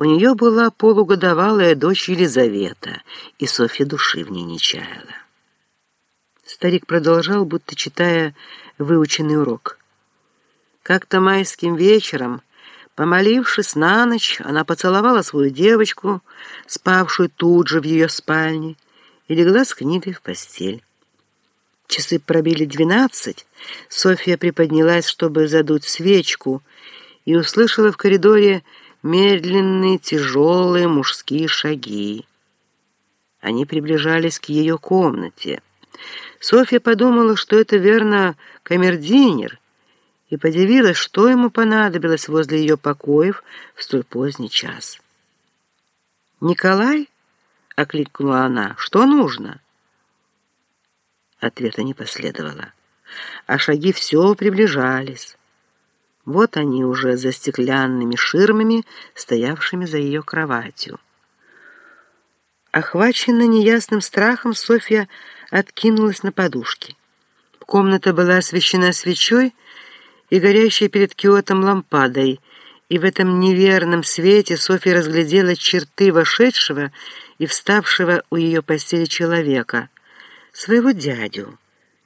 У нее была полугодовалая дочь Елизавета, и Софья души в ней не чаяла. Старик продолжал, будто читая выученный урок. Как-то майским вечером, помолившись на ночь, она поцеловала свою девочку, спавшую тут же в ее спальне, и легла с книгой в постель. Часы пробили двенадцать, Софья приподнялась, чтобы задуть свечку, и услышала в коридоре медленные, тяжелые мужские шаги. Они приближались к ее комнате. Софья подумала, что это верно камердинер, и подивилась, что ему понадобилось возле ее покоев в столь поздний час. «Николай?» — окликнула она. «Что нужно?» Ответа не последовало, а шаги все приближались. Вот они уже за стеклянными ширмами, стоявшими за ее кроватью. Охваченная неясным страхом, Софья откинулась на подушки. Комната была освещена свечой и горящей перед киотом лампадой, и в этом неверном свете Софья разглядела черты вошедшего и вставшего у ее постели человека, своего дядю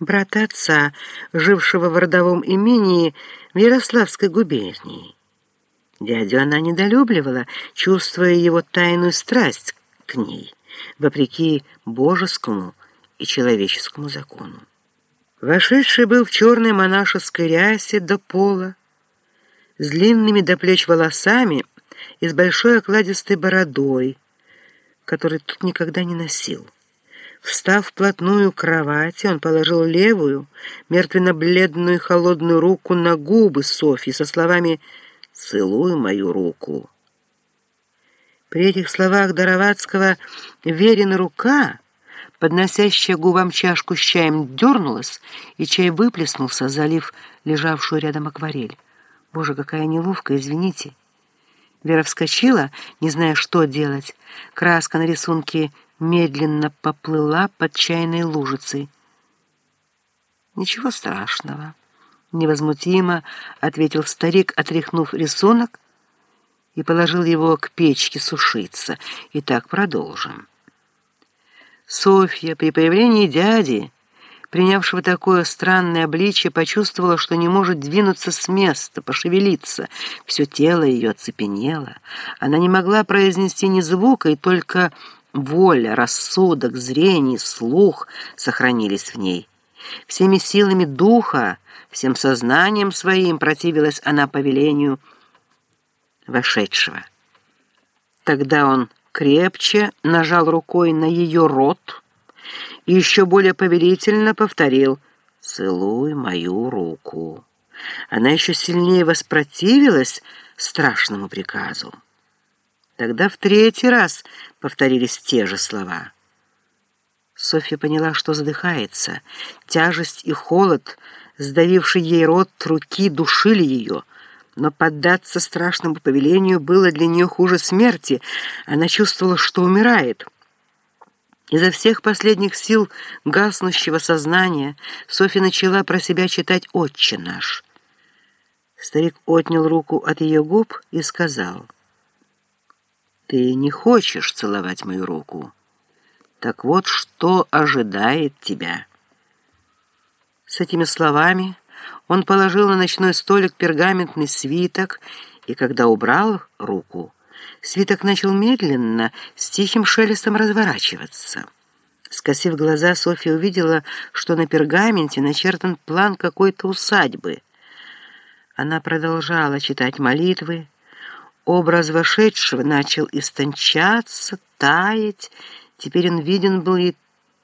брата отца, жившего в родовом имении в Ярославской губернии. Дядю она недолюбливала, чувствуя его тайную страсть к ней, вопреки божескому и человеческому закону. Вошедший был в черной монашеской рясе до пола, с длинными до плеч волосами и с большой окладистой бородой, который тут никогда не носил. Встав вплотную к кровати, он положил левую, мертвенно-бледную холодную руку на губы Софьи со словами «Целуй мою руку». При этих словах Доровацкого верена рука, подносящая губам чашку с чаем, дернулась, и чай выплеснулся, залив лежавшую рядом акварель. «Боже, какая неловкая, извините!» Вера вскочила, не зная, что делать. Краска на рисунке медленно поплыла под чайной лужицей. «Ничего страшного», — невозмутимо ответил старик, отряхнув рисунок, и положил его к печке сушиться. Итак, продолжим. Софья при появлении дяди, принявшего такое странное обличие, почувствовала, что не может двинуться с места, пошевелиться. Все тело ее оцепенело. Она не могла произнести ни звука, и только Воля, рассудок, зрение, слух сохранились в ней. Всеми силами духа, всем сознанием своим противилась она повелению вошедшего. Тогда он крепче нажал рукой на ее рот и еще более повелительно повторил «Целуй мою руку». Она еще сильнее воспротивилась страшному приказу. Тогда в третий раз повторились те же слова. Софья поняла, что задыхается. Тяжесть и холод, сдавивший ей рот руки, душили ее. Но поддаться страшному повелению было для нее хуже смерти. Она чувствовала, что умирает. Изо всех последних сил гаснущего сознания Софья начала про себя читать «Отче наш». Старик отнял руку от ее губ и сказал — ты не хочешь целовать мою руку. Так вот, что ожидает тебя. С этими словами он положил на ночной столик пергаментный свиток, и когда убрал руку, свиток начал медленно, с тихим шелестом разворачиваться. Скосив глаза, Софья увидела, что на пергаменте начертан план какой-то усадьбы. Она продолжала читать молитвы, Образ вошедшего начал истончаться, таять, теперь он виден был ей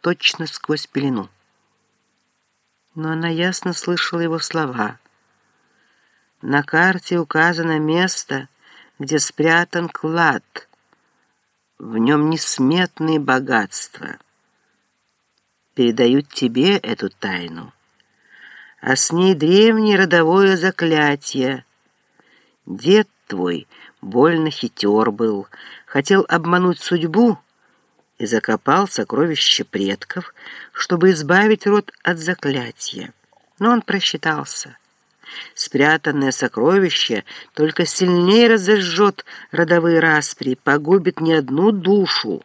точно сквозь пелену. Но она ясно слышала его слова. На карте указано место, где спрятан клад. В нем несметные богатства. Передают тебе эту тайну, а с ней древнее родовое заклятие. Дед твой — больно хитер был, хотел обмануть судьбу и закопал сокровища предков, чтобы избавить род от заклятия. Но он просчитался. Спрятанное сокровище только сильнее разожжет родовые распри, погубит не одну душу,